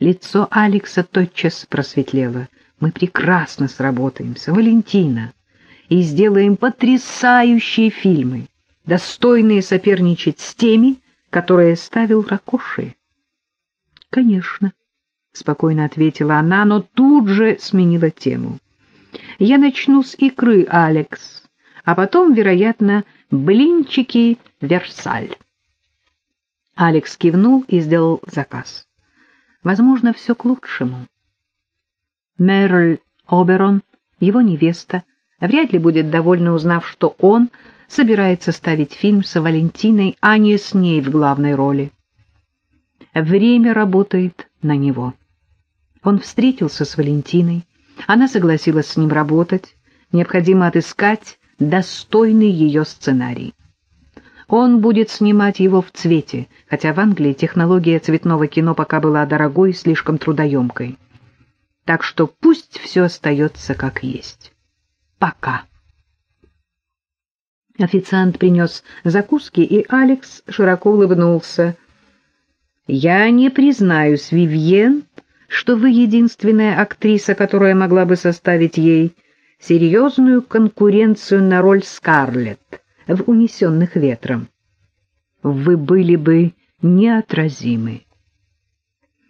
Лицо Алекса тотчас просветлело. «Мы прекрасно сработаемся, Валентина, и сделаем потрясающие фильмы, достойные соперничать с теми, которые ставил Ракоши». «Конечно», — спокойно ответила она, но тут же сменила тему. «Я начну с икры, Алекс, а потом, вероятно, блинчики Версаль». Алекс кивнул и сделал заказ. Возможно, все к лучшему. Мерль Оберон, его невеста, вряд ли будет довольна, узнав, что он собирается ставить фильм с Валентиной, а не с ней в главной роли. Время работает на него. Он встретился с Валентиной, она согласилась с ним работать, необходимо отыскать достойный ее сценарий. Он будет снимать его в цвете, хотя в Англии технология цветного кино пока была дорогой и слишком трудоемкой. Так что пусть все остается как есть. Пока. Официант принес закуски, и Алекс широко улыбнулся. «Я не признаюсь, Вивьен, что вы единственная актриса, которая могла бы составить ей серьезную конкуренцию на роль Скарлетт в «Унесенных ветром». Вы были бы неотразимы.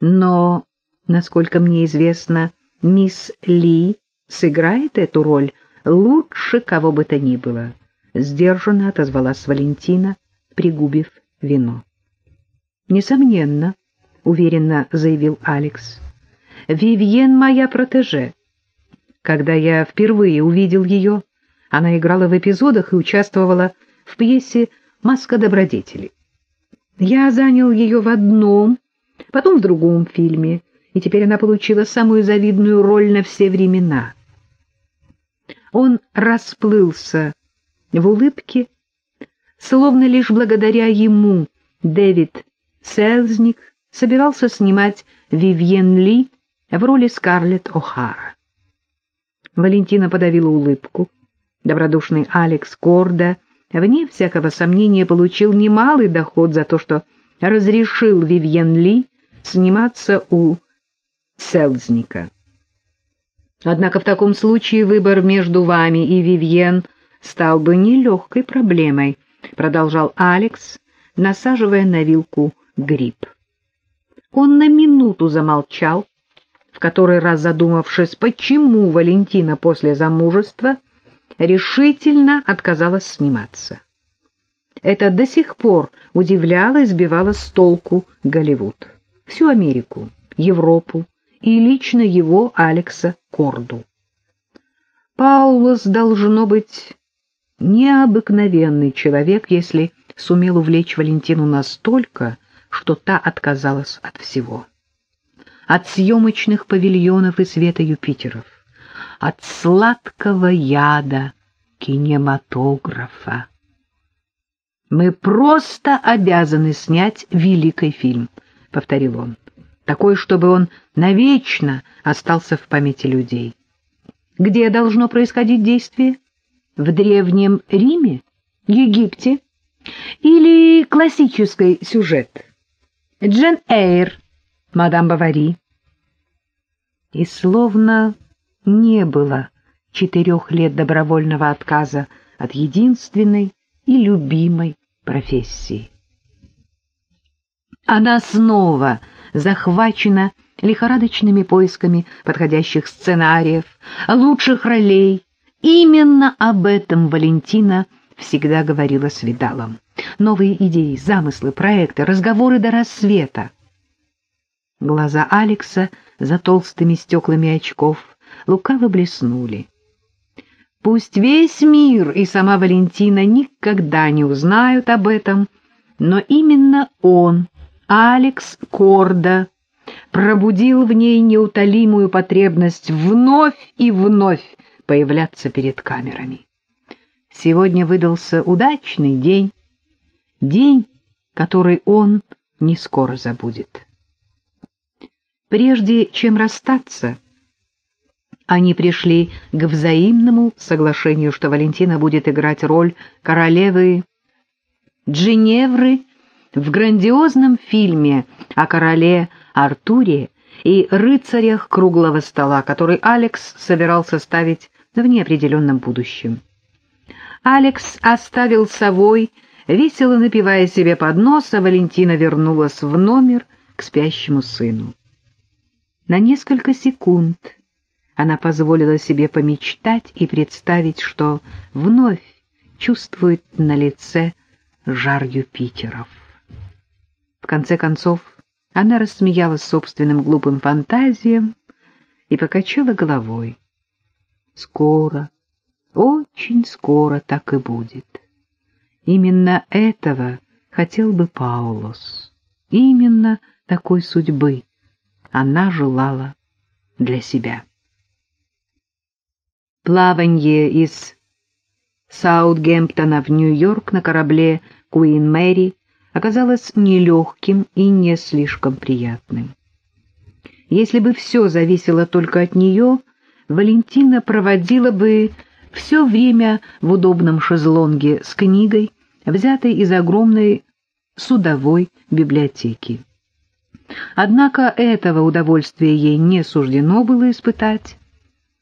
Но, насколько мне известно, мисс Ли сыграет эту роль лучше кого бы то ни было, — сдержанно отозвалась Валентина, пригубив вино. — Несомненно, — уверенно заявил Алекс. — Вивьен моя протеже. Когда я впервые увидел ее, она играла в эпизодах и участвовала в пьесе «Маска добродетели». Я занял ее в одном, потом в другом фильме, и теперь она получила самую завидную роль на все времена. Он расплылся в улыбке, словно лишь благодаря ему Дэвид Селзник собирался снимать Вивьен Ли в роли Скарлетт О'Хара. Валентина подавила улыбку. Добродушный Алекс Корда, вне всякого сомнения, получил немалый доход за то, что разрешил Вивьен Ли сниматься у Селзника. Однако в таком случае выбор между вами и Вивьен стал бы нелегкой проблемой, продолжал Алекс, насаживая на вилку гриб. Он на минуту замолчал, в который раз задумавшись, почему Валентина после замужества решительно отказалась сниматься. Это до сих пор удивляло и сбивало с толку Голливуд, всю Америку, Европу и лично его, Алекса Корду. Паулос должно быть необыкновенный человек, если сумел увлечь Валентину настолько, что та отказалась от всего. От съемочных павильонов и света Юпитеров, от сладкого яда кинематографа. «Мы просто обязаны снять великий фильм», — повторил он, — «такой, чтобы он навечно остался в памяти людей». «Где должно происходить действие? В Древнем Риме? Египте? Или классический сюжет? Джен Эйр, мадам Бавари?» И словно не было четырех лет добровольного отказа от единственной и любимой профессии. Она снова захвачена лихорадочными поисками подходящих сценариев, лучших ролей. Именно об этом Валентина всегда говорила с Видалом. Новые идеи, замыслы, проекты, разговоры до рассвета. Глаза Алекса за толстыми стеклами очков лукаво блеснули. Пусть весь мир и сама Валентина никогда не узнают об этом, но именно он, Алекс Корда, пробудил в ней неутолимую потребность вновь и вновь появляться перед камерами. Сегодня выдался удачный день, день, который он не скоро забудет. Прежде чем расстаться, они пришли к взаимному соглашению, что Валентина будет играть роль королевы Джиневры в грандиозном фильме о короле Артуре и рыцарях круглого стола, который Алекс собирался ставить в неопределенном будущем. Алекс оставил совой, весело напивая себе под нос, а Валентина вернулась в номер к спящему сыну. На несколько секунд она позволила себе помечтать и представить, что вновь чувствует на лице жар Юпитеров. В конце концов, она рассмеялась собственным глупым фантазиям и покачала головой. Скоро, очень скоро так и будет. Именно этого хотел бы Паулос. Именно такой судьбы она желала для себя. Плаванье из Саутгемптона в Нью-Йорк на корабле Куин Мэри оказалось нелегким и не слишком приятным. Если бы все зависело только от нее, Валентина проводила бы все время в удобном шезлонге с книгой, взятой из огромной судовой библиотеки. Однако этого удовольствия ей не суждено было испытать.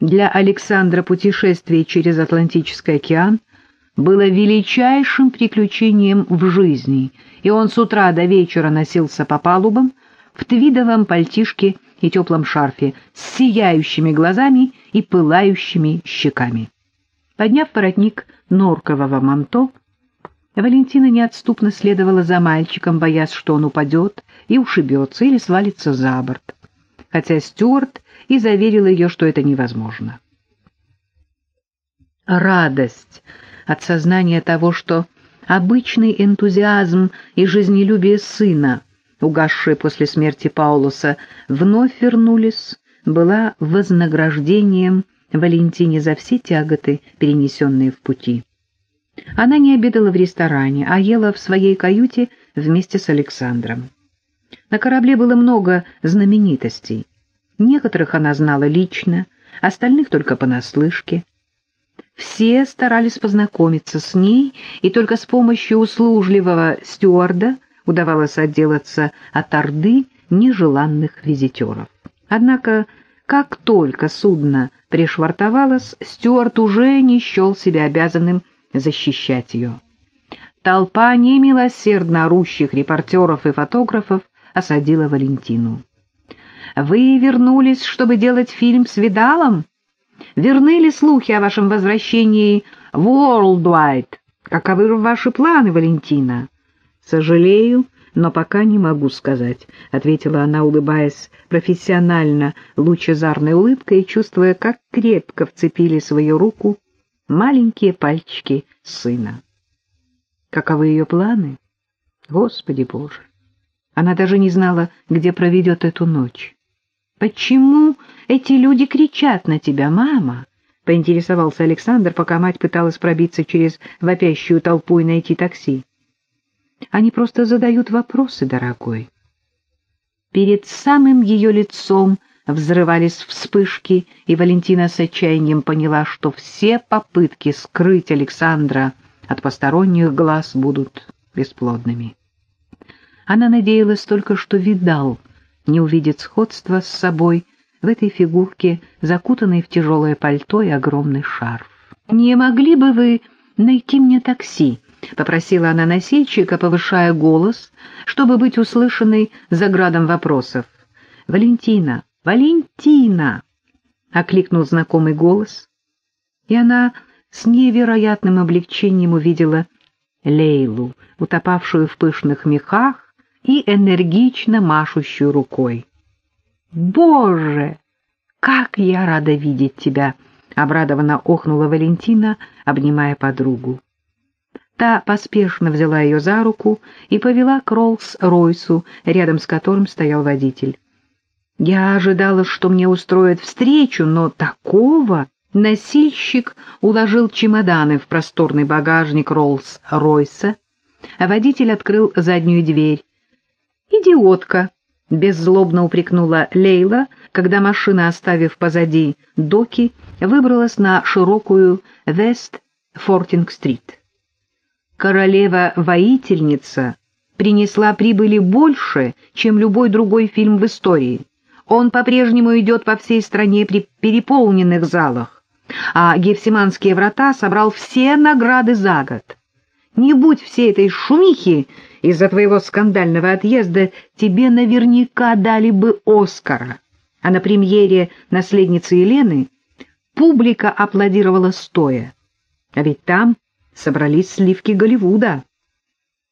Для Александра путешествие через Атлантический океан было величайшим приключением в жизни, и он с утра до вечера носился по палубам в твидовом пальтишке и теплом шарфе с сияющими глазами и пылающими щеками. Подняв воротник норкового манто, Валентина неотступно следовала за мальчиком, боясь, что он упадет и ушибется или свалится за борт, хотя Стюарт и заверил ее, что это невозможно. Радость от сознания того, что обычный энтузиазм и жизнелюбие сына, угасшие после смерти Паулуса, вновь вернулись, была вознаграждением Валентине за все тяготы, перенесенные в пути. Она не обедала в ресторане, а ела в своей каюте вместе с Александром. На корабле было много знаменитостей. Некоторых она знала лично, остальных только понаслышке. Все старались познакомиться с ней, и только с помощью услужливого стюарда удавалось отделаться от орды нежеланных визитеров. Однако, как только судно пришвартовалось, стюард уже не счел себя обязанным защищать ее. Толпа немилосердно орущих репортеров и фотографов осадила Валентину. Вы вернулись, чтобы делать фильм с Видалом? Верны ли слухи о вашем возвращении в Worldwide? Каковы ваши планы, Валентина? Сожалею, но пока не могу сказать, — ответила она, улыбаясь профессионально, лучезарной улыбкой, чувствуя, как крепко вцепили свою руку маленькие пальчики сына. Каковы ее планы? Господи Боже! Она даже не знала, где проведет эту ночь. «Почему эти люди кричат на тебя, мама?» — поинтересовался Александр, пока мать пыталась пробиться через вопящую толпу и найти такси. «Они просто задают вопросы, дорогой». Перед самым ее лицом взрывались вспышки, и Валентина с отчаянием поняла, что все попытки скрыть Александра от посторонних глаз будут бесплодными. Она надеялась только, что видал не увидит сходства с собой в этой фигурке, закутанной в тяжелое пальто и огромный шарф. «Не могли бы вы найти мне такси?» — попросила она носильщика, повышая голос, чтобы быть услышанной за градом вопросов. «Валентина! Валентина!» — окликнул знакомый голос, и она с невероятным облегчением увидела Лейлу, утопавшую в пышных мехах, и энергично машущую рукой. «Боже, как я рада видеть тебя!» — обрадованно охнула Валентина, обнимая подругу. Та поспешно взяла ее за руку и повела к Роллс-Ройсу, рядом с которым стоял водитель. Я ожидала, что мне устроят встречу, но такого... Носильщик уложил чемоданы в просторный багажник Роллс-Ройса, а водитель открыл заднюю дверь, «Идиотка!» — беззлобно упрекнула Лейла, когда машина, оставив позади доки, выбралась на широкую Вест-Фортинг-стрит. «Королева-воительница» принесла прибыли больше, чем любой другой фильм в истории. Он по-прежнему идет по всей стране при переполненных залах, а Гефсиманские врата собрал все награды за год. Не будь всей этой шумихи из-за твоего скандального отъезда, тебе наверняка дали бы Оскара. А на премьере «Наследницы Елены» публика аплодировала стоя. А ведь там собрались сливки Голливуда.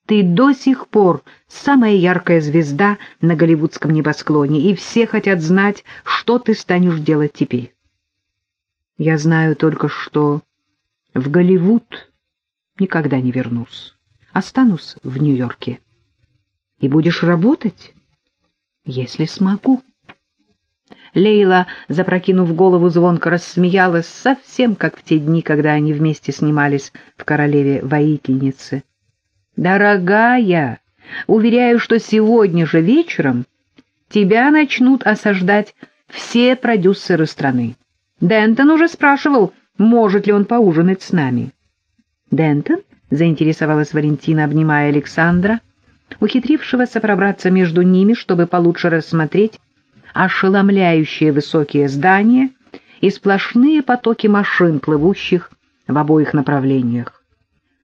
Ты до сих пор самая яркая звезда на голливудском небосклоне, и все хотят знать, что ты станешь делать теперь. Я знаю только, что в Голливуд никогда не вернусь. Останусь в Нью-Йорке. И будешь работать, если смогу. Лейла, запрокинув голову, звонко рассмеялась, совсем как в те дни, когда они вместе снимались в «Королеве-воительнице». «Дорогая, уверяю, что сегодня же вечером тебя начнут осаждать все продюсеры страны. Дентон уже спрашивал, может ли он поужинать с нами». «Дентон?» — заинтересовалась Валентина, обнимая Александра, ухитрившегося пробраться между ними, чтобы получше рассмотреть ошеломляющие высокие здания и сплошные потоки машин, плывущих в обоих направлениях.